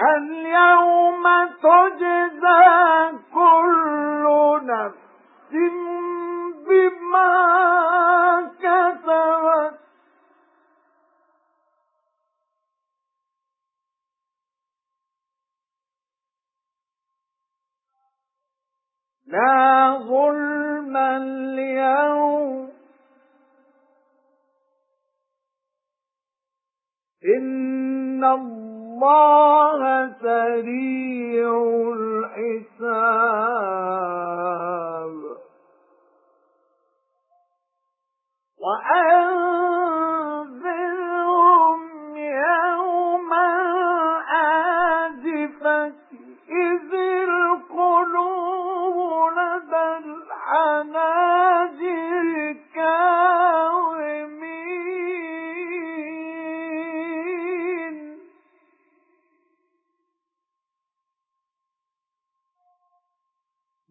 اليوم تجزى كل نفس بما كسبت. لا ظلم اليوم. إن الله سريع الحساب. وأنذرهم يوم الآزفة إذ القلوب لدى الحناجر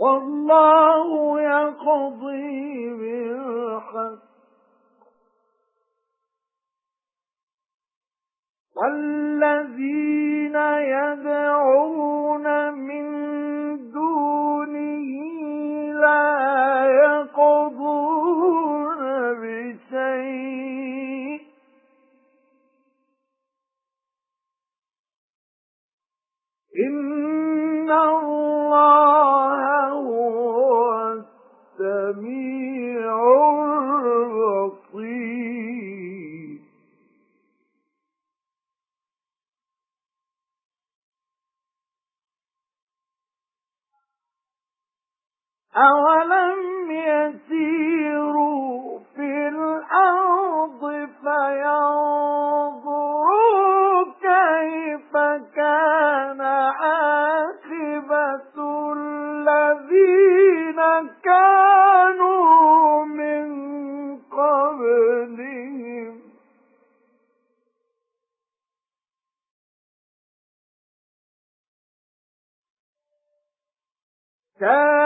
والله يقضي بالحق. والذين يدعون من دونه لا يقضون بشيء. إن الله أولم يسيروا في الأرض فينظروا كيف كان عاقبة الذين كانوا كانوا